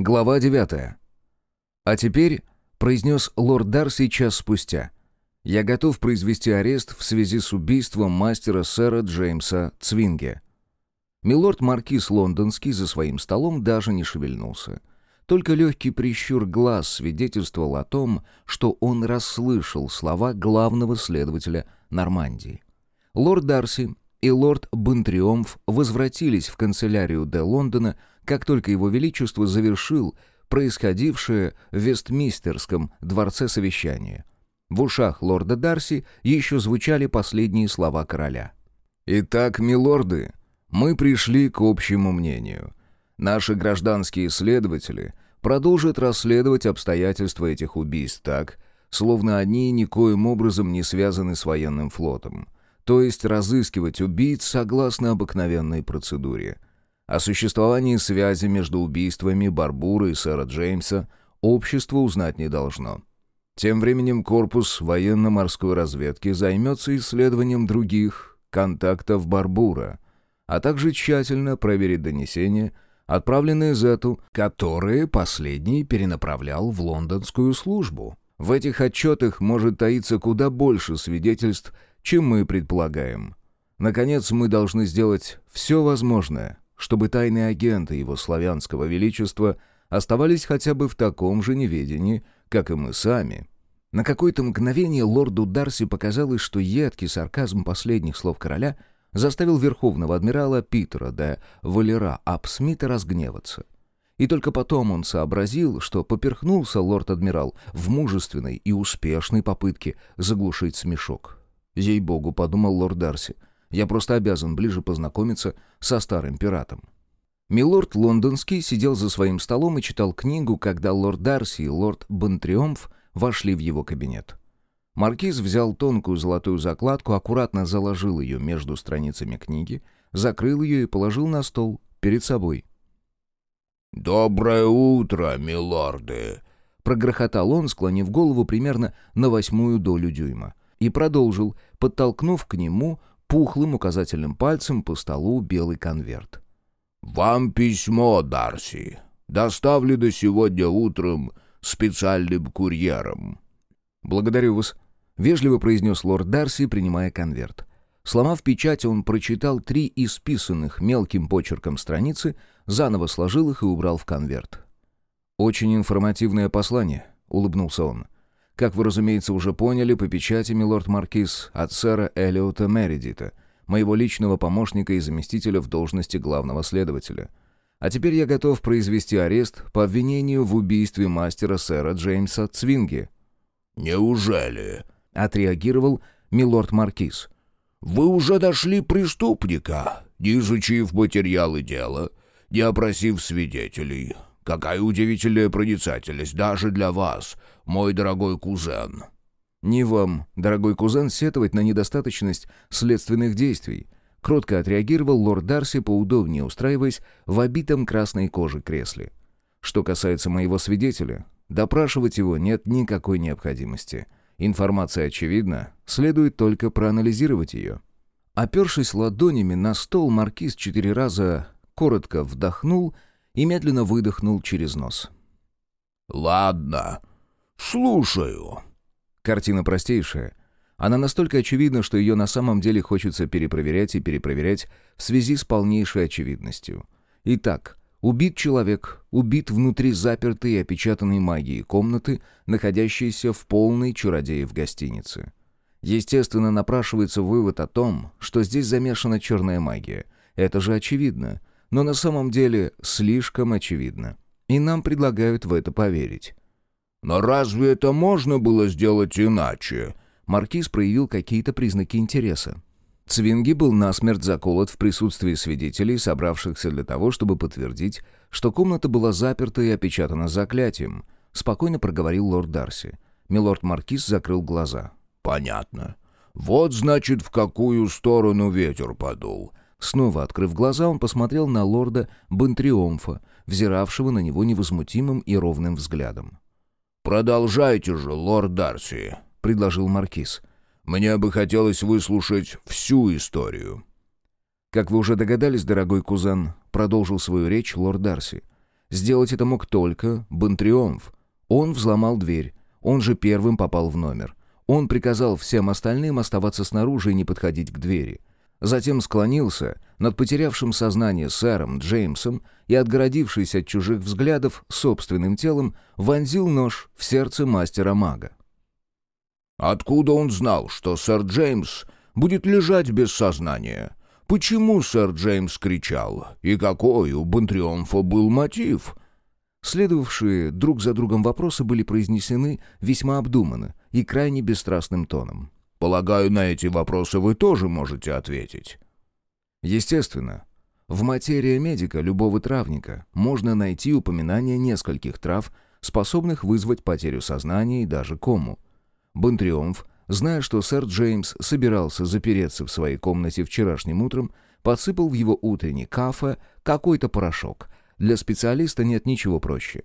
Глава 9. «А теперь», — произнес лорд Дарси час спустя, — «я готов произвести арест в связи с убийством мастера сэра Джеймса Цвинге». Милорд Маркиз Лондонский за своим столом даже не шевельнулся. Только легкий прищур глаз свидетельствовал о том, что он расслышал слова главного следователя Нормандии. Лорд Дарси и лорд Бентриомф возвратились в канцелярию де Лондона как только его величество завершил происходившее в Вестмистерском дворце совещание. В ушах лорда Дарси еще звучали последние слова короля. «Итак, милорды, мы пришли к общему мнению. Наши гражданские следователи продолжат расследовать обстоятельства этих убийств так, словно они никоим образом не связаны с военным флотом, то есть разыскивать убийц согласно обыкновенной процедуре – о существовании связи между убийствами Барбура и сэра Джеймса общество узнать не должно. Тем временем корпус военно-морской разведки займется исследованием других контактов Барбура, а также тщательно проверит донесения, отправленные Зету, которые последний перенаправлял в лондонскую службу. В этих отчетах может таиться куда больше свидетельств, чем мы предполагаем. Наконец, мы должны сделать все возможное, чтобы тайные агенты его славянского величества оставались хотя бы в таком же неведении, как и мы сами. На какое-то мгновение лорду Дарси показалось, что едкий сарказм последних слов короля заставил верховного адмирала Питера де Валера Апсмита разгневаться. И только потом он сообразил, что поперхнулся лорд-адмирал в мужественной и успешной попытке заглушить смешок. «Ей-богу», — подумал лорд Дарси, — я просто обязан ближе познакомиться со старым пиратом. Милорд Лондонский сидел за своим столом и читал книгу, когда лорд Дарси и лорд Бонтриомф вошли в его кабинет. Маркиз взял тонкую золотую закладку, аккуратно заложил ее между страницами книги, закрыл ее и положил на стол перед собой. «Доброе утро, милорды!» Прогрохотал он, склонив голову примерно на восьмую долю дюйма. И продолжил, подтолкнув к нему пухлым указательным пальцем по столу белый конверт. «Вам письмо, Дарси. Доставлено сегодня утром специальным курьером». «Благодарю вас», — вежливо произнес лорд Дарси, принимая конверт. Сломав печать, он прочитал три исписанных мелким почерком страницы, заново сложил их и убрал в конверт. «Очень информативное послание», — улыбнулся он. Как вы, разумеется, уже поняли, по печати, милорд Маркиз, от сэра Элиота Мередита, моего личного помощника и заместителя в должности главного следователя. А теперь я готов произвести арест по обвинению в убийстве мастера сэра Джеймса Цвинги». «Неужели?» — отреагировал милорд Маркиз. «Вы уже дошли преступника, не изучив материалы дела, не опросив свидетелей. Какая удивительная проницательность даже для вас, мой дорогой кузен». «Не вам, дорогой кузен, сетовать на недостаточность следственных действий», кротко отреагировал лорд Дарси, поудобнее устраиваясь в обитом красной коже кресле. «Что касается моего свидетеля, допрашивать его нет никакой необходимости. Информация очевидна, следует только проанализировать ее». Опершись ладонями на стол, маркиз четыре раза коротко вдохнул и медленно выдохнул через нос. «Ладно, слушаю». Картина простейшая. Она настолько очевидна, что ее на самом деле хочется перепроверять и перепроверять в связи с полнейшей очевидностью. Итак, убит человек, убит внутри запертой и опечатанной магией комнаты, находящейся в полной чародеев гостинице. Естественно, напрашивается вывод о том, что здесь замешана черная магия. Это же очевидно но на самом деле слишком очевидно. И нам предлагают в это поверить. «Но разве это можно было сделать иначе?» Маркиз проявил какие-то признаки интереса. Цвинги был насмерть заколот в присутствии свидетелей, собравшихся для того, чтобы подтвердить, что комната была заперта и опечатана заклятием. Спокойно проговорил лорд Дарси. Милорд Маркиз закрыл глаза. «Понятно. Вот, значит, в какую сторону ветер подул. Снова открыв глаза, он посмотрел на лорда Бентриомфа, взиравшего на него невозмутимым и ровным взглядом. «Продолжайте же, лорд Дарси», — предложил маркиз. «Мне бы хотелось выслушать всю историю». «Как вы уже догадались, дорогой кузен», — продолжил свою речь лорд Дарси, Сделать это мог только Бонтриомф. Он взломал дверь, он же первым попал в номер. Он приказал всем остальным оставаться снаружи и не подходить к двери. Затем склонился над потерявшим сознание сэром Джеймсом и, отгородившись от чужих взглядов собственным телом, вонзил нож в сердце мастера-мага. «Откуда он знал, что сэр Джеймс будет лежать без сознания? Почему сэр Джеймс кричал? И какой у Бонтриомфа был мотив?» Следовавшие друг за другом вопросы были произнесены весьма обдуманно и крайне бесстрастным тоном. «Полагаю, на эти вопросы вы тоже можете ответить». Естественно. В материи медика любого травника можно найти упоминание нескольких трав, способных вызвать потерю сознания и даже кому. Бонтриомф, зная, что сэр Джеймс собирался запереться в своей комнате вчерашним утром, подсыпал в его утренний кафе какой-то порошок, для специалиста нет ничего проще.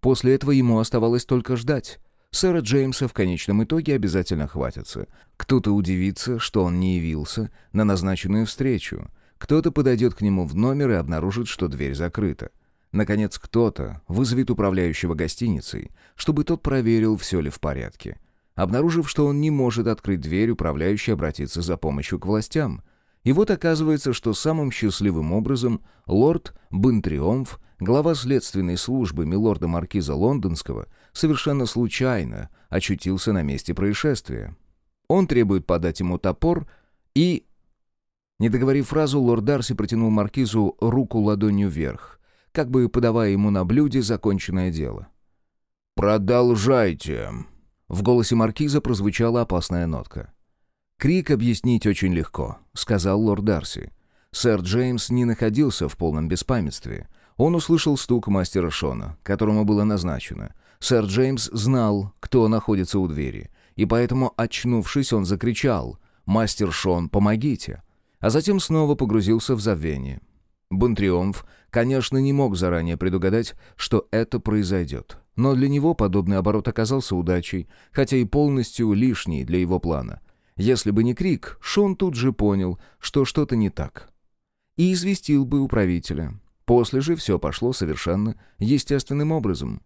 После этого ему оставалось только ждать. Сэра Джеймса в конечном итоге обязательно хватится. Кто-то удивится, что он не явился на назначенную встречу. Кто-то подойдет к нему в номер и обнаружит, что дверь закрыта. Наконец, кто-то вызовет управляющего гостиницей, чтобы тот проверил, все ли в порядке. Обнаружив, что он не может открыть дверь, управляющий обратится за помощью к властям — и вот оказывается, что самым счастливым образом лорд Бентриомф, глава следственной службы милорда Маркиза Лондонского, совершенно случайно очутился на месте происшествия. Он требует подать ему топор и... Не договорив фразу, лорд Дарси протянул Маркизу руку ладонью вверх, как бы подавая ему на блюде законченное дело. «Продолжайте!» В голосе Маркиза прозвучала опасная нотка. «Крик объяснить очень легко», — сказал лорд Дарси. Сэр Джеймс не находился в полном беспамятстве. Он услышал стук мастера Шона, которому было назначено. Сэр Джеймс знал, кто находится у двери, и поэтому, очнувшись, он закричал «Мастер Шон, помогите!» а затем снова погрузился в забвение. Бонтриомф, конечно, не мог заранее предугадать, что это произойдет. Но для него подобный оборот оказался удачей, хотя и полностью лишний для его плана. Если бы не крик, Шон тут же понял, что что-то не так. И известил бы управителя. После же все пошло совершенно естественным образом.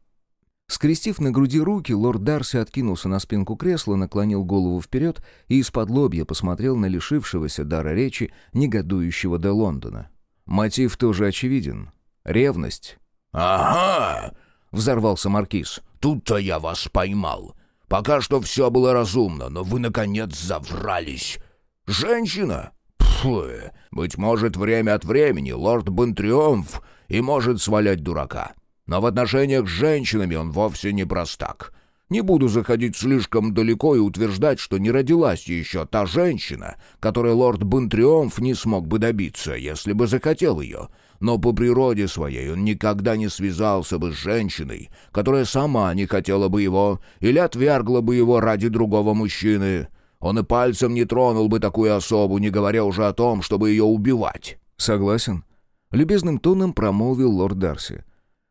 Скрестив на груди руки, лорд Дарси откинулся на спинку кресла, наклонил голову вперед и из-под лобья посмотрел на лишившегося дара речи негодующего до Лондона. Мотив тоже очевиден. Ревность. «Ага!» — взорвался Маркиз. «Тут-то я вас поймал. Пока что все было разумно, но вы, наконец, заврались. Женщина? Фу, быть может, время от времени лорд Бентриомф и может свалять дурака. Но в отношениях с женщинами он вовсе не простак. Не буду заходить слишком далеко и утверждать, что не родилась еще та женщина, которой лорд Бентриомф не смог бы добиться, если бы захотел ее но по природе своей он никогда не связался бы с женщиной, которая сама не хотела бы его или отвергла бы его ради другого мужчины. Он и пальцем не тронул бы такую особу, не говоря уже о том, чтобы ее убивать». «Согласен», — любезным тоном промолвил лорд Дарси.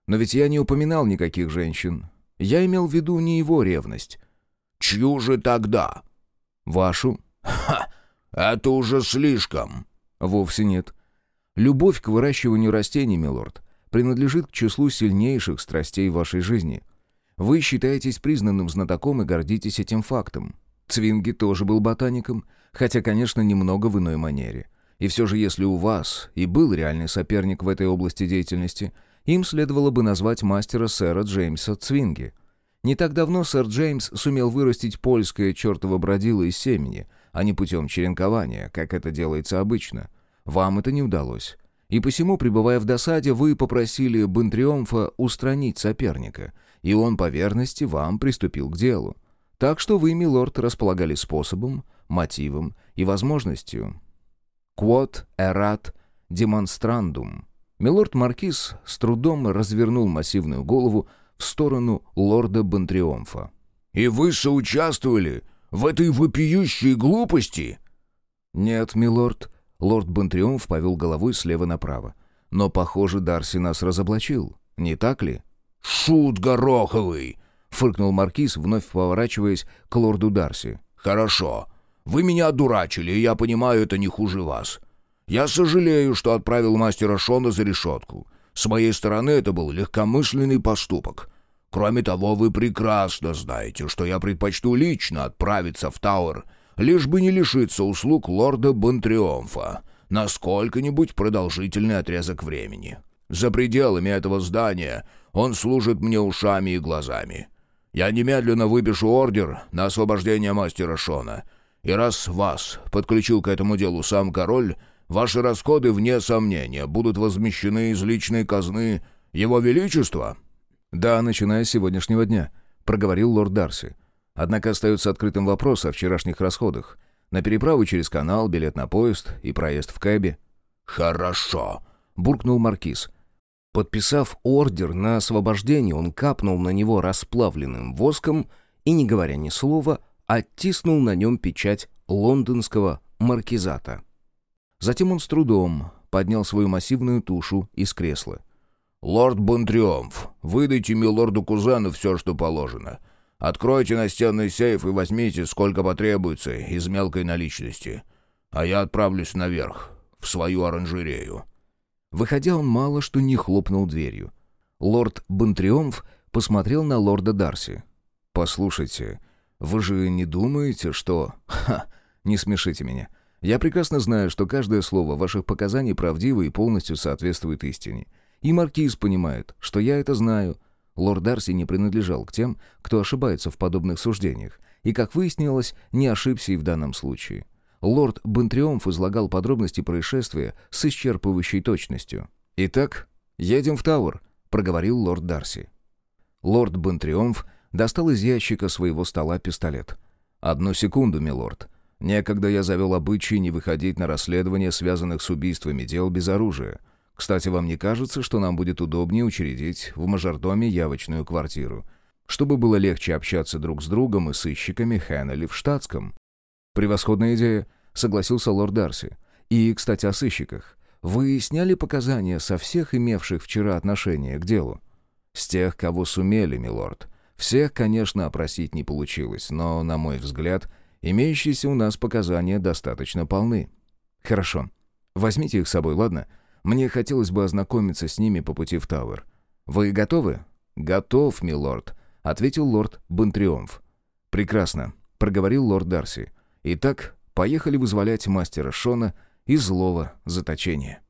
«Но ведь я не упоминал никаких женщин. Я имел в виду не его ревность». «Чью же тогда?» «Вашу». «Ха! Это уже слишком». «Вовсе нет. Любовь к выращиванию растений, милорд, принадлежит к числу сильнейших страстей вашей жизни. Вы считаетесь признанным знатоком и гордитесь этим фактом. Цвинги тоже был ботаником, хотя, конечно, немного в иной манере. И все же, если у вас и был реальный соперник в этой области деятельности, им следовало бы назвать мастера сэра Джеймса Цвинги. Не так давно сэр Джеймс сумел вырастить польское чертово бродило из семени, а не путем черенкования, как это делается обычно – вам это не удалось. И посему, пребывая в досаде, вы попросили Бентриомфа устранить соперника, и он по верности вам приступил к делу. Так что вы, милорд, располагали способом, мотивом и возможностью. Quod erat demonstrandum. Милорд-маркиз с трудом развернул массивную голову в сторону лорда Бентриомфа. «И вы соучаствовали в этой вопиющей глупости?» «Нет, милорд», Лорд Бонтриумф повел головой слева направо. «Но, похоже, Дарси нас разоблачил. Не так ли?» «Шут гороховый!» — фыркнул Маркиз, вновь поворачиваясь к лорду Дарси. «Хорошо. Вы меня одурачили, и я понимаю, это не хуже вас. Я сожалею, что отправил мастера Шона за решетку. С моей стороны это был легкомысленный поступок. Кроме того, вы прекрасно знаете, что я предпочту лично отправиться в Тауэр, лишь бы не лишиться услуг лорда Бонтриомфа на сколько-нибудь продолжительный отрезок времени. За пределами этого здания он служит мне ушами и глазами. Я немедленно выпишу ордер на освобождение мастера Шона. И раз вас подключил к этому делу сам король, ваши расходы, вне сомнения, будут возмещены из личной казны Его Величества». «Да, начиная с сегодняшнего дня», — проговорил лорд Дарси. «Однако остается открытым вопрос о вчерашних расходах. На переправу через канал, билет на поезд и проезд в кэбе». «Хорошо», — буркнул маркиз. Подписав ордер на освобождение, он капнул на него расплавленным воском и, не говоря ни слова, оттиснул на нем печать лондонского маркизата. Затем он с трудом поднял свою массивную тушу из кресла. «Лорд Бонтриомф, выдайте милорду Кузену все, что положено. Откройте настенный сейф и возьмите, сколько потребуется, из мелкой наличности. А я отправлюсь наверх, в свою оранжерею». Выходя, он мало что не хлопнул дверью. Лорд Бонтриомф посмотрел на лорда Дарси. «Послушайте, вы же не думаете, что...» «Ха! Не смешите меня. Я прекрасно знаю, что каждое слово ваших показаний правдиво и полностью соответствует истине. И Маркиз понимает, что я это знаю. Лорд Дарси не принадлежал к тем, кто ошибается в подобных суждениях, и, как выяснилось, не ошибся и в данном случае. Лорд Бентриомф излагал подробности происшествия с исчерпывающей точностью. «Итак, едем в Тауэр», — проговорил лорд Дарси. Лорд Бентриомф достал из ящика своего стола пистолет. «Одну секунду, милорд. Некогда я завел обычай не выходить на расследование связанных с убийствами дел без оружия. Кстати, вам не кажется, что нам будет удобнее учредить в мажордоме явочную квартиру, чтобы было легче общаться друг с другом и сыщиками Хеннелли в штатском?» «Превосходная идея», — согласился лорд Дарси. «И, кстати, о сыщиках. Вы сняли показания со всех имевших вчера отношение к делу?» «С тех, кого сумели, милорд. Всех, конечно, опросить не получилось, но, на мой взгляд, имеющиеся у нас показания достаточно полны». «Хорошо. Возьмите их с собой, ладно? Мне хотелось бы ознакомиться с ними по пути в Тауэр. Вы готовы?» «Готов, милорд», — ответил лорд Бонтриомф. «Прекрасно», — проговорил лорд Дарси. Итак, поехали вызволять мастера Шона из злого заточения.